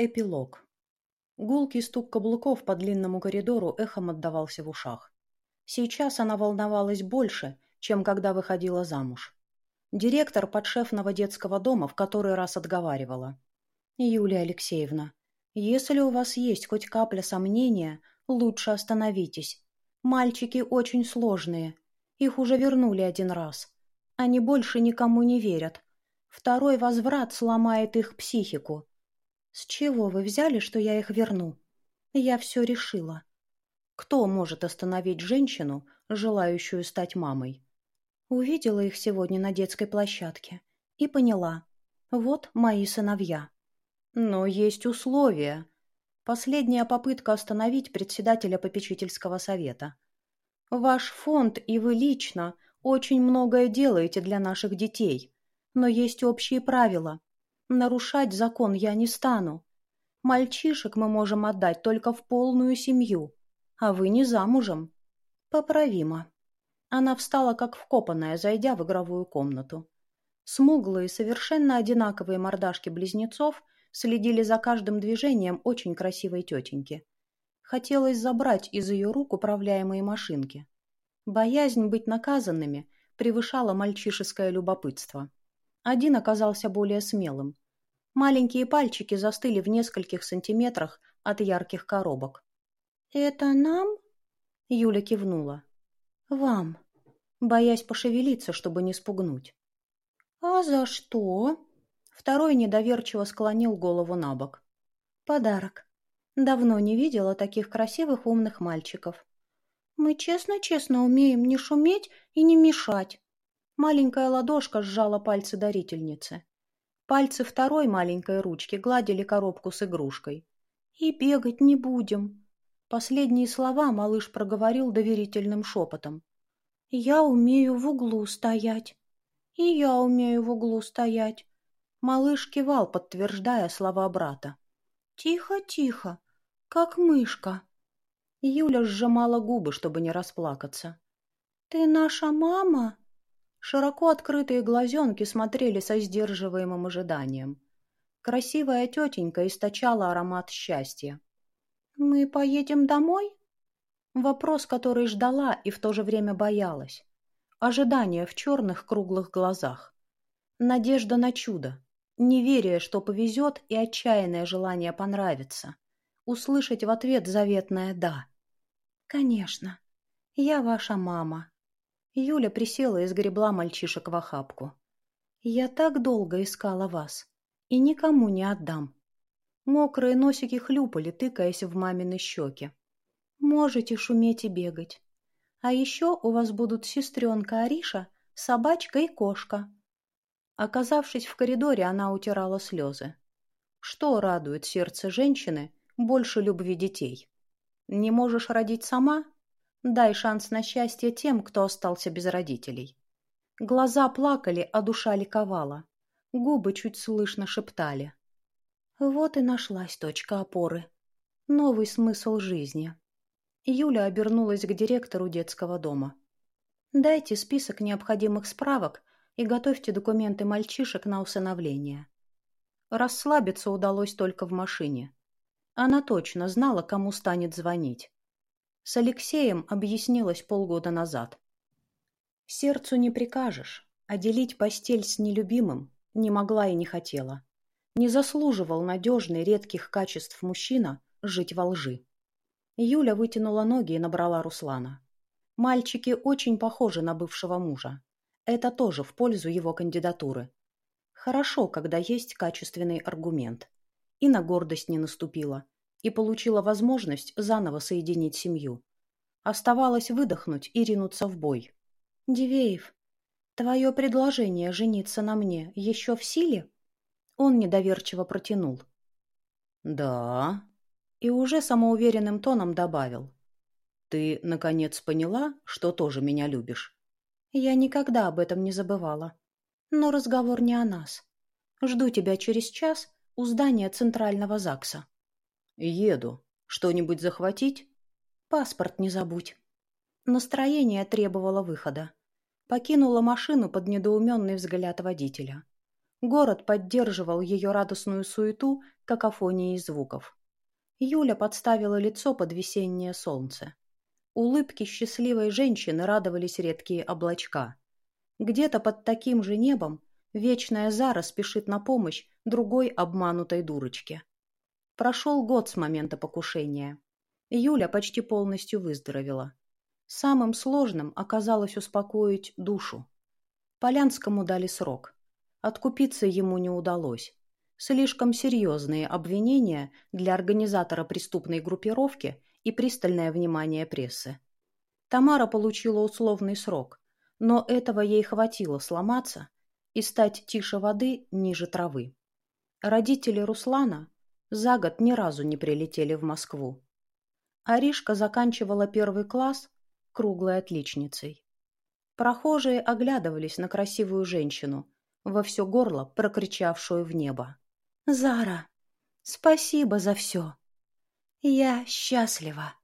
Эпилог. Гулкий стук каблуков по длинному коридору эхом отдавался в ушах. Сейчас она волновалась больше, чем когда выходила замуж. Директор подшефного детского дома в который раз отговаривала. «Юлия Алексеевна, если у вас есть хоть капля сомнения, лучше остановитесь. Мальчики очень сложные. Их уже вернули один раз. Они больше никому не верят. Второй возврат сломает их психику. «С чего вы взяли, что я их верну?» «Я все решила». Кто может остановить женщину, желающую стать мамой? Увидела их сегодня на детской площадке и поняла. Вот мои сыновья. Но есть условия. Последняя попытка остановить председателя попечительского совета. Ваш фонд и вы лично очень многое делаете для наших детей, но есть общие правила. Нарушать закон я не стану. Мальчишек мы можем отдать только в полную семью, а вы не замужем. Поправимо. Она встала как вкопанная, зайдя в игровую комнату. Смуглые, совершенно одинаковые мордашки близнецов следили за каждым движением очень красивой тетеньки. Хотелось забрать из ее рук управляемые машинки. Боязнь быть наказанными превышала мальчишеское любопытство. Один оказался более смелым. Маленькие пальчики застыли в нескольких сантиметрах от ярких коробок. «Это нам?» Юля кивнула. «Вам», боясь пошевелиться, чтобы не спугнуть. «А за что?» Второй недоверчиво склонил голову на бок. «Подарок. Давно не видела таких красивых умных мальчиков. Мы честно-честно умеем не шуметь и не мешать. Маленькая ладошка сжала пальцы дарительницы. Пальцы второй маленькой ручки гладили коробку с игрушкой. «И бегать не будем». Последние слова малыш проговорил доверительным шепотом. «Я умею в углу стоять». «И я умею в углу стоять». Малыш кивал, подтверждая слова брата. «Тихо, тихо, как мышка». Юля сжимала губы, чтобы не расплакаться. «Ты наша мама?» Широко открытые глазенки смотрели со сдерживаемым ожиданием. Красивая тетенька источала аромат счастья. «Мы поедем домой?» Вопрос, который ждала и в то же время боялась. Ожидание в черных круглых глазах. Надежда на чудо. Неверие, что повезет, и отчаянное желание понравиться. Услышать в ответ заветное «да». «Конечно. Я ваша мама», Юля присела и сгребла мальчишек в охапку. «Я так долго искала вас. И никому не отдам». Мокрые носики хлюпали, тыкаясь в мамины щеки. «Можете шуметь и бегать. А еще у вас будут сестренка Ариша, собачка и кошка». Оказавшись в коридоре, она утирала слезы. Что радует сердце женщины больше любви детей? Не можешь родить сама? Дай шанс на счастье тем, кто остался без родителей. Глаза плакали, а душа ликовала. Губы чуть слышно шептали. Вот и нашлась точка опоры. Новый смысл жизни. Юля обернулась к директору детского дома. «Дайте список необходимых справок и готовьте документы мальчишек на усыновление». Расслабиться удалось только в машине. Она точно знала, кому станет звонить. С Алексеем объяснилось полгода назад. Сердцу не прикажешь, а делить постель с нелюбимым не могла и не хотела. Не заслуживал надежный редких качеств мужчина жить во лжи. Юля вытянула ноги и набрала Руслана. Мальчики очень похожи на бывшего мужа. Это тоже в пользу его кандидатуры. Хорошо, когда есть качественный аргумент. И на гордость не наступила и получила возможность заново соединить семью. Оставалось выдохнуть и ринуться в бой. «Дивеев, твое предложение жениться на мне еще в силе?» Он недоверчиво протянул. «Да». И уже самоуверенным тоном добавил. «Ты, наконец, поняла, что тоже меня любишь?» Я никогда об этом не забывала. Но разговор не о нас. Жду тебя через час у здания Центрального ЗАГСа. «Еду. Что-нибудь захватить?» «Паспорт не забудь». Настроение требовало выхода. Покинула машину под недоуменный взгляд водителя. Город поддерживал ее радостную суету какофонией звуков. Юля подставила лицо под весеннее солнце. Улыбки счастливой женщины радовались редкие облачка. Где-то под таким же небом вечная Зара спешит на помощь другой обманутой дурочке. Прошел год с момента покушения. Юля почти полностью выздоровела. Самым сложным оказалось успокоить душу. Полянскому дали срок. Откупиться ему не удалось. Слишком серьезные обвинения для организатора преступной группировки и пристальное внимание прессы. Тамара получила условный срок, но этого ей хватило сломаться и стать тише воды ниже травы. Родители Руслана за год ни разу не прилетели в Москву. Аришка заканчивала первый класс круглой отличницей. Прохожие оглядывались на красивую женщину, во все горло прокричавшую в небо. Зара, спасибо за все. Я счастлива.